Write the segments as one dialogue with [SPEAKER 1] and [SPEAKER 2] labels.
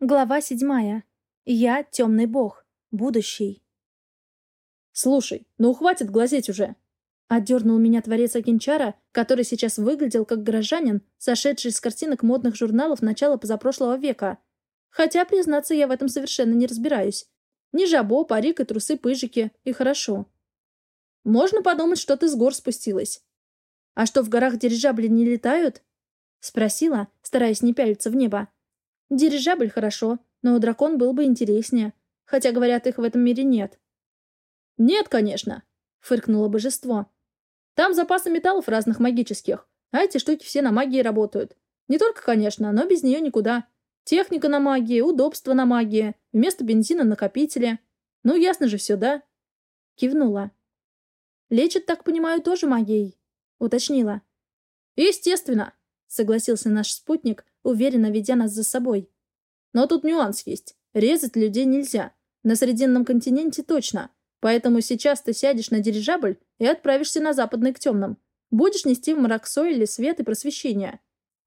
[SPEAKER 1] Глава седьмая. Я — темный бог. Будущий.
[SPEAKER 2] «Слушай, ну хватит глазеть уже!» Отдернул меня творец Акинчара, который сейчас выглядел как горожанин, сошедший с картинок модных журналов начала позапрошлого века. Хотя, признаться, я в этом совершенно не разбираюсь. Не жабо, парик и трусы-пыжики, и хорошо. Можно подумать, что ты с гор спустилась. А что, в горах дирижабли не летают? Спросила, стараясь не пялиться в небо. Дирижабль хорошо, но дракон был бы интереснее. Хотя, говорят, их в этом мире нет. «Нет, конечно», — фыркнуло божество. «Там запасы металлов разных магических, а эти штуки все на магии работают. Не только, конечно, но без нее никуда. Техника на магии, удобство на магии, вместо бензина накопители. Ну, ясно же все, да?» Кивнула. «Лечат, так понимаю, тоже магией?» — уточнила. «Естественно», — согласился наш спутник, уверенно ведя нас за собой. Но тут нюанс есть. Резать людей нельзя. На Срединном континенте точно. Поэтому сейчас ты сядешь на дирижабль и отправишься на западный к темным. Будешь нести в Мараксойле свет и просвещение.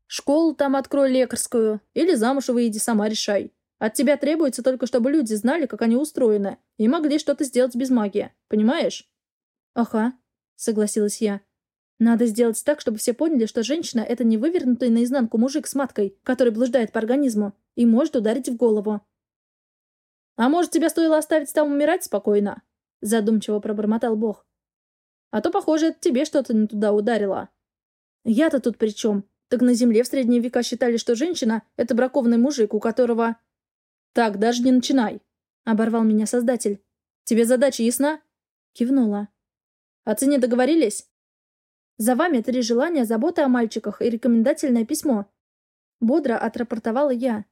[SPEAKER 2] Школу там открой лекарскую. Или замуж выйди, сама решай. От тебя требуется только, чтобы люди знали, как они устроены, и могли что-то сделать без магии. Понимаешь?
[SPEAKER 1] Ага, согласилась я. Надо сделать так, чтобы все поняли, что женщина — это не вывернутый наизнанку мужик с маткой, который блуждает по организму, и может ударить в голову.
[SPEAKER 2] «А может, тебя стоило оставить там умирать спокойно?» — задумчиво пробормотал Бог. «А то, похоже, это тебе что-то не туда ударило».
[SPEAKER 1] «Я-то тут при чем? Так на земле в средние века считали, что женщина — это бракованный мужик, у которого...»
[SPEAKER 2] «Так, даже не начинай!» — оборвал меня Создатель. «Тебе задача ясна?» Кивнула. «О цене договорились?»
[SPEAKER 1] За вами три желания, забота о мальчиках и рекомендательное письмо. Бодро отрапортовала я.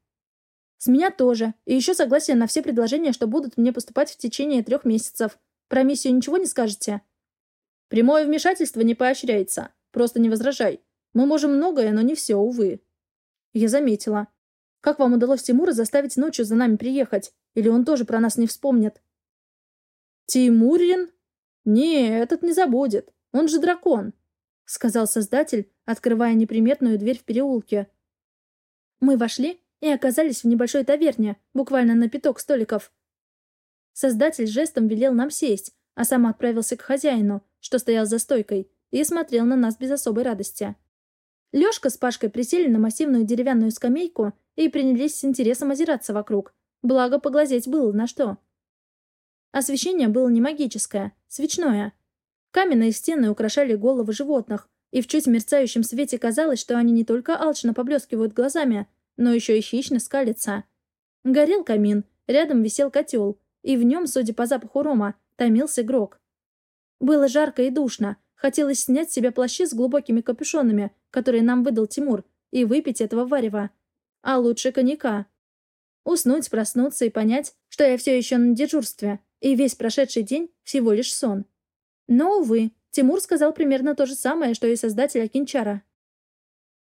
[SPEAKER 1] С меня тоже. И еще согласие на все предложения, что будут мне поступать в течение трех месяцев. Про миссию ничего не скажете?
[SPEAKER 2] Прямое вмешательство не поощряется. Просто не возражай. Мы можем многое, но не все, увы.
[SPEAKER 1] Я заметила. Как вам удалось Тимура заставить ночью за нами приехать? Или он тоже про нас не вспомнит?
[SPEAKER 2] Тимурин? Не, этот не забудет. Он же дракон сказал создатель, открывая неприметную дверь в переулке.
[SPEAKER 1] Мы вошли и оказались в небольшой таверне, буквально на пяток столиков. Создатель жестом велел нам сесть, а сам отправился к хозяину, что стоял за стойкой, и смотрел на нас без особой радости. Лёшка с Пашкой присели на массивную деревянную скамейку и принялись с интересом озираться вокруг. Благо, поглазеть было на что. Освещение было не магическое, свечное, Каменные стены украшали головы животных, и в чуть мерцающем свете казалось, что они не только алчно поблескивают глазами, но еще и хищно скалятся. Горел камин, рядом висел котел, и в нем, судя по запаху рома, томился грок. Было жарко и душно, хотелось снять с себя плащи с глубокими капюшонами, которые нам выдал Тимур, и выпить этого варева. А лучше коньяка. Уснуть, проснуться и понять, что я все еще на дежурстве, и весь прошедший день всего лишь сон. Но, увы, Тимур сказал примерно то же самое, что и создатель Акинчара.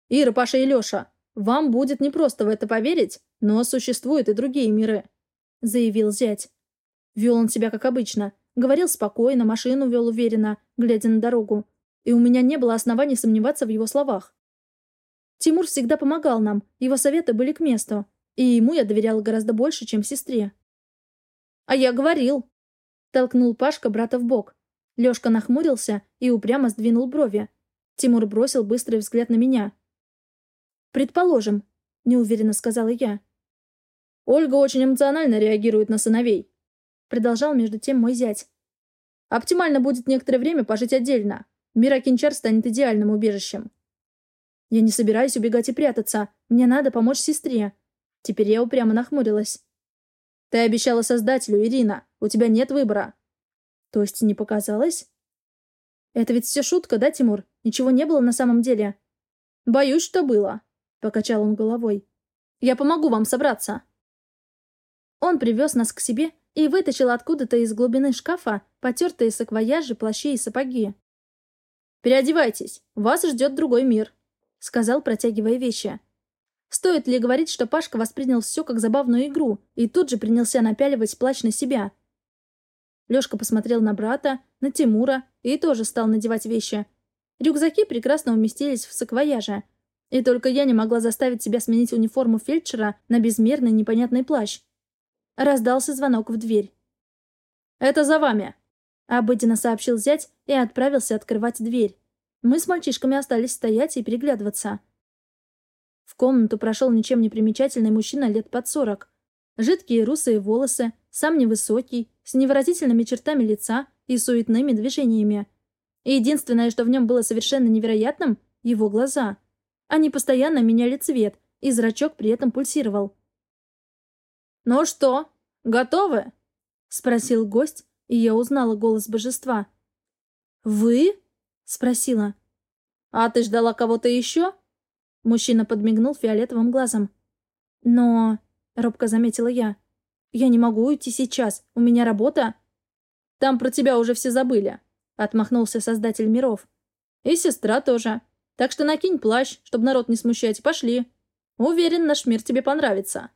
[SPEAKER 2] «Ира, Паша и Леша, вам будет непросто в это поверить, но существуют и другие миры», — заявил зять. Вел он себя как обычно. Говорил спокойно, машину вел уверенно, глядя на дорогу. И у меня не было оснований сомневаться в его словах. Тимур всегда помогал нам, его советы были к месту, и ему я доверяла гораздо больше, чем сестре. «А я говорил!» — толкнул Пашка брата в бок. Лёшка нахмурился и упрямо сдвинул брови. Тимур бросил быстрый взгляд на меня. «Предположим», — неуверенно сказала я. «Ольга очень эмоционально реагирует на сыновей», — продолжал между тем мой зять. «Оптимально будет некоторое время пожить отдельно. Мира Кинчар станет идеальным убежищем».
[SPEAKER 1] «Я не собираюсь убегать и прятаться. Мне надо помочь сестре». Теперь я упрямо нахмурилась.
[SPEAKER 2] «Ты обещала Создателю, Ирина. У тебя нет выбора.
[SPEAKER 1] То есть не показалось? Это ведь все шутка, да, Тимур? Ничего не было на самом деле?
[SPEAKER 2] Боюсь, что было. Покачал он головой. Я помогу вам собраться.
[SPEAKER 1] Он привез нас к себе и вытащил откуда-то из глубины шкафа потертые саквояжи, плащи и сапоги.
[SPEAKER 2] «Переодевайтесь, вас ждет другой мир», — сказал, протягивая вещи.
[SPEAKER 1] Стоит ли говорить, что Пашка воспринял все как забавную игру и тут же принялся напяливать плащ на себя, Лёшка посмотрел на брата, на Тимура и тоже стал надевать вещи. Рюкзаки прекрасно уместились в саквояже. И только я не могла заставить себя сменить униформу фельдшера на безмерный непонятный плащ. Раздался звонок в дверь.
[SPEAKER 2] «Это за вами», —
[SPEAKER 1] обыденно сообщил зять и отправился открывать дверь. Мы с мальчишками остались стоять и переглядываться. В комнату прошел ничем не примечательный мужчина лет под сорок. Жидкие русые волосы, сам невысокий, с невыразительными чертами лица и суетными движениями. И единственное, что в нем было совершенно невероятным — его глаза. Они постоянно меняли цвет, и зрачок при этом пульсировал.
[SPEAKER 2] «Ну что, готовы?» — спросил гость, и я узнала голос божества.
[SPEAKER 1] «Вы?» — спросила.
[SPEAKER 2] «А ты ждала кого-то еще?»
[SPEAKER 1] Мужчина подмигнул фиолетовым глазом. «Но...» — робко заметила я. «Я не могу уйти сейчас. У меня работа».
[SPEAKER 2] «Там про тебя уже все забыли», — отмахнулся создатель миров. «И сестра тоже. Так что накинь плащ, чтобы народ не смущать, пошли. Уверен, наш мир тебе понравится».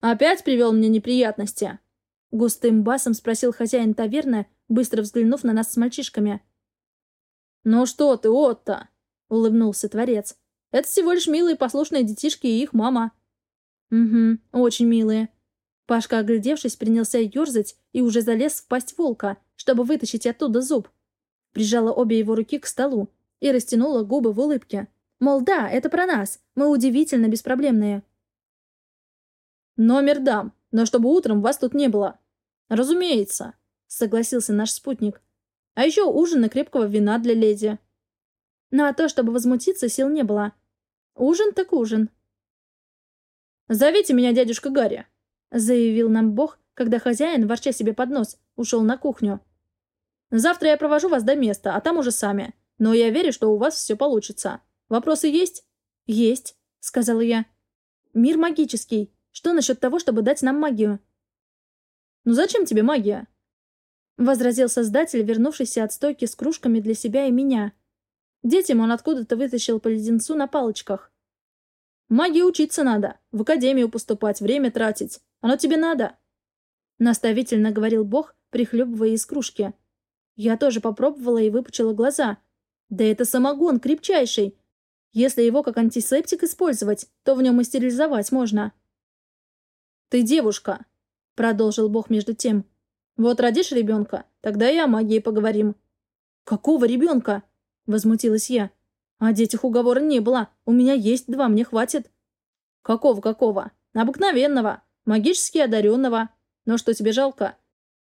[SPEAKER 2] «Опять привел мне неприятности?»
[SPEAKER 1] Густым басом спросил хозяин таверны, быстро взглянув на нас с мальчишками.
[SPEAKER 2] «Ну что ты, Отто?» — улыбнулся Творец. «Это всего лишь милые послушные детишки и их мама».
[SPEAKER 1] «Угу, очень милые». Пашка, оглядевшись, принялся ерзать и уже залез в пасть волка, чтобы вытащить оттуда зуб. Прижала обе его руки к столу и растянула губы в улыбке. Мол, да, это про нас, мы удивительно беспроблемные.
[SPEAKER 2] «Номер дам, но чтобы утром вас тут не было». «Разумеется», — согласился наш спутник. «А еще ужин и крепкого вина для леди».
[SPEAKER 1] Ну а то, чтобы возмутиться, сил не было. Ужин так ужин.
[SPEAKER 2] «Зовите меня дядюшка Гарри», —
[SPEAKER 1] заявил нам Бог, когда хозяин, ворча себе под нос, ушел на кухню.
[SPEAKER 2] «Завтра я провожу вас до места, а там уже сами. Но я верю, что у вас все получится. Вопросы есть?»
[SPEAKER 1] «Есть», — сказала я. «Мир магический. Что насчет того, чтобы дать нам магию?»
[SPEAKER 2] «Ну зачем тебе магия?»
[SPEAKER 1] Возразил создатель, вернувшийся от стойки с кружками для себя и меня. Детям он откуда-то вытащил по леденцу на палочках.
[SPEAKER 2] «Магии учиться надо, в академию поступать, время тратить. Оно тебе надо?»
[SPEAKER 1] Наставительно говорил Бог, прихлебывая из кружки. Я тоже попробовала и выпучила глаза. Да это самогон крепчайший. Если его как антисептик использовать, то в нем и стерилизовать можно.
[SPEAKER 2] «Ты девушка», — продолжил Бог между тем. «Вот родишь ребенка, тогда и о магии поговорим».
[SPEAKER 1] «Какого ребенка?» — возмутилась я. «О детях уговора не было. У меня есть два, мне хватит».
[SPEAKER 2] «Какого-какого? Обыкновенного. Магически одаренного. Но что тебе жалко?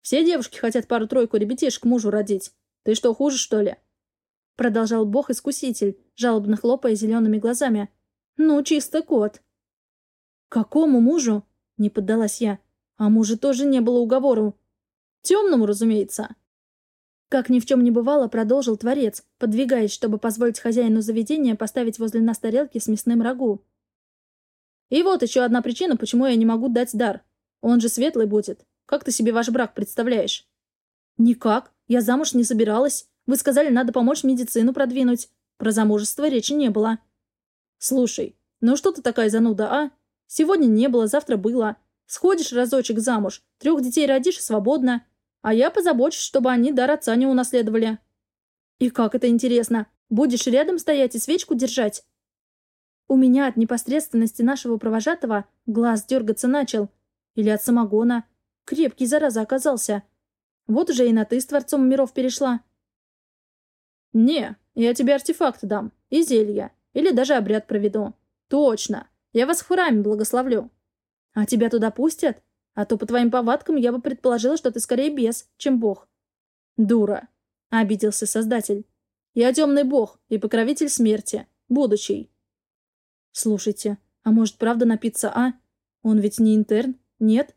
[SPEAKER 2] Все девушки хотят пару-тройку ребятишек мужу родить. Ты что, хуже, что ли?»
[SPEAKER 1] Продолжал бог-искуситель, жалобно хлопая зелеными глазами. «Ну, чисто кот». «Какому мужу?» — не поддалась я. «А мужа тоже не было уговору».
[SPEAKER 2] «Темному, разумеется».
[SPEAKER 1] Как ни в чем не бывало, продолжил Творец, подвигаясь, чтобы позволить хозяину заведения поставить возле нас тарелки с мясным рагу.
[SPEAKER 2] «И вот еще одна причина, почему я не могу дать дар. Он же светлый будет. Как ты себе ваш брак представляешь?»
[SPEAKER 1] «Никак. Я замуж не собиралась. Вы сказали, надо помочь медицину продвинуть. Про замужество речи не было».
[SPEAKER 2] «Слушай, ну что ты такая зануда, а? Сегодня не было, завтра было. Сходишь разочек замуж, трех детей родишь свободно. А я позабочусь, чтобы они дар отца не унаследовали.
[SPEAKER 1] И как это интересно? Будешь рядом стоять и свечку держать? У меня от непосредственности нашего провожатого глаз дергаться начал. Или от самогона. Крепкий, зараза, оказался. Вот уже и на «ты» с Творцом миров перешла.
[SPEAKER 2] «Не, я тебе артефакт дам. И зелья. Или даже обряд проведу. Точно. Я вас в храме благословлю».
[SPEAKER 1] «А тебя туда пустят?» А то по твоим повадкам я бы предположила, что ты скорее бес, чем бог.
[SPEAKER 2] Дура, — обиделся Создатель. Я темный бог и покровитель смерти, будущий.
[SPEAKER 1] Слушайте, а может правда напиться, а? Он ведь не интерн, нет?